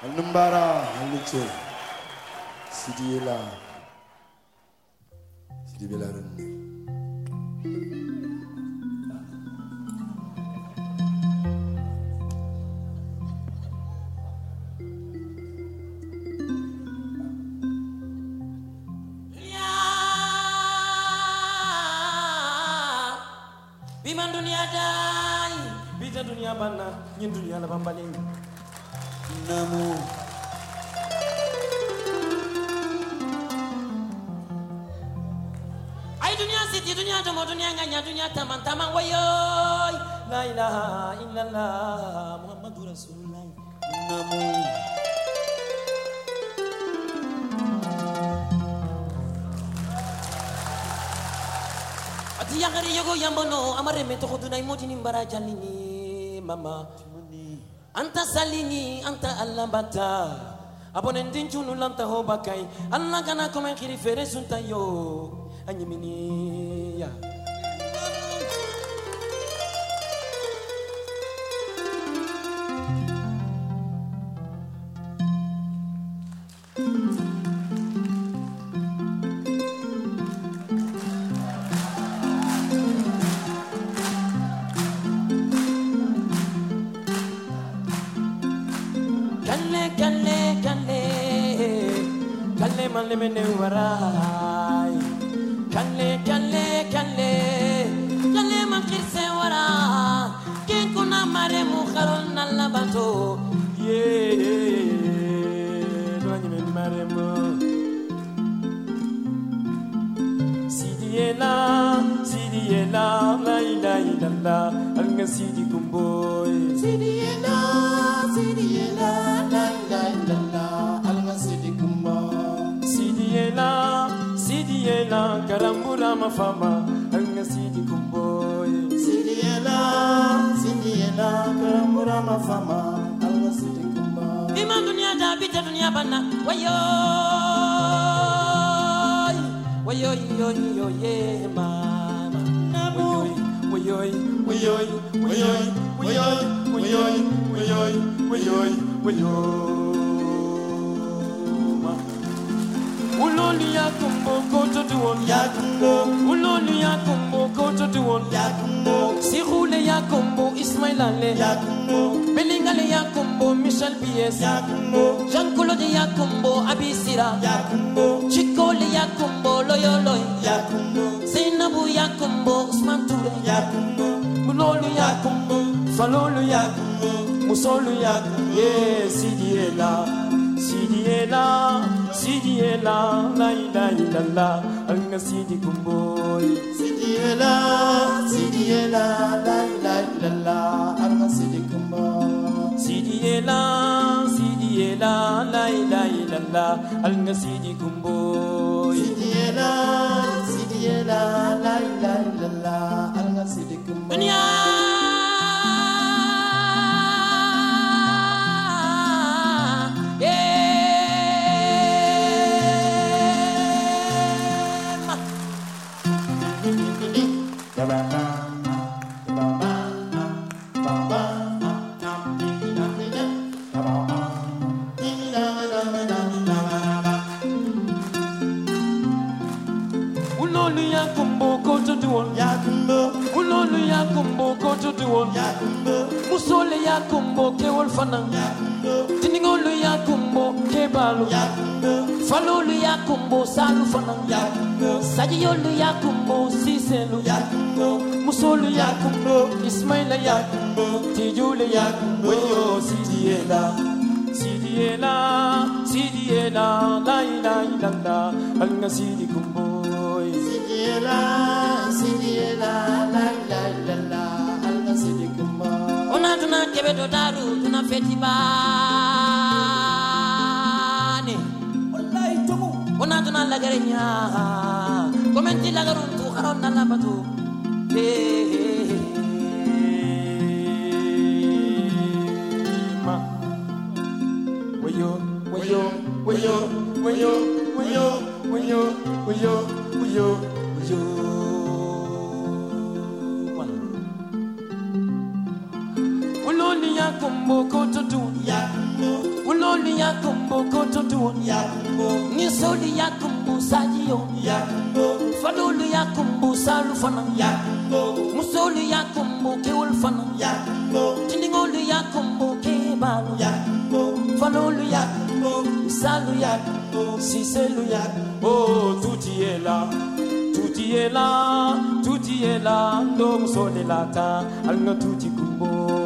Alnambara Alicho Sidila Sidibela Renni Biman dunia dai, bisa dunia mana, nyin dunia ya lebih. Namu. ay dunia siti dunia tomo dunia nganya dunia taman taman wayoy la ilaha illallah muhammadur rasulullah Namu. ati yangari yogo yambono amare me toko dunai motini mbara jalini mama anta salini, anta alabata abone ndincunu lanta hoba kai alla kana kome kiri fere sunta yo. Anyimini ya. kale kale kale kale male mene warai. Kale kale kale kale makirse wara ke kuna mare mu kharon nalabato ye doñi men mare mo sidiela sidiela la ilaha illallah anga sidi kumboy sidiela Sidiela, Karambura mafama, anga Sidi kumboy. Sidiela, Sidiela, karamura mafama. Alga sidi kumba. Bima dunia da bita dunia bana, wayo, wayo yo yo ye mama, wayo wayo wayo wayo wayo wayo wayo wayo wayo ma. Uloli ya kumbo koto tuon Yakumbo Ululu Yakumbo Koto Yakumbo Sirule Yakumbo Ismailale Yakumbo Belingale Yakumbo Michel Bies Yakumbo Jean Yakumbo Abisira Yakumbo Yakumbo Loyoloy Yakumbo Zainabu Yakumbo Ousmane Touré Yakumbo Mulolu Yakumbo Falolu Yakumbo Musolu Yakumbo Yes, Anga Sidi Kumboy Sidi Ela Sidi Ela La La La La Anga Sidi Kumboy Sidi Ela Sidi Ela La La La La Anga Sidi Kumboy yakumbuko Yakumbo musole yakumbo kewol fanan tinigolu yakumbo kebalu falolu yakumbo falolo yakumbo salu fana. Yakumbo sajiyolo yakumbo siselu. Musolu yakumbo ismaila yakumbo tijule yakumbo weyo sidiyela sidiyela sidiyela lailailanda alga sidi kumbo sidiyela sidiyela tuna kebe do daru tuna feti bane. Wallahi tomu Ona tuna lagare nya. Komenti lagarun tu karon na labatu Ma. Wayo wayo wayo wayo wayo wayo wayo wayo wayo yakumbo kototu yakumbo uloli yakumbo kototu yakumbo nisoli yakumbo sajiyo yakumbo falulu yakumbo salufana yakumbo musoli yakumbo keulfana yakumbo tindingolu yakumbo kebalu yakumbo falulu yakumbo salu yakumbo siselu yakumbo oh tutiela tutiela tutiela ndo musolelaka alinga tutikumbo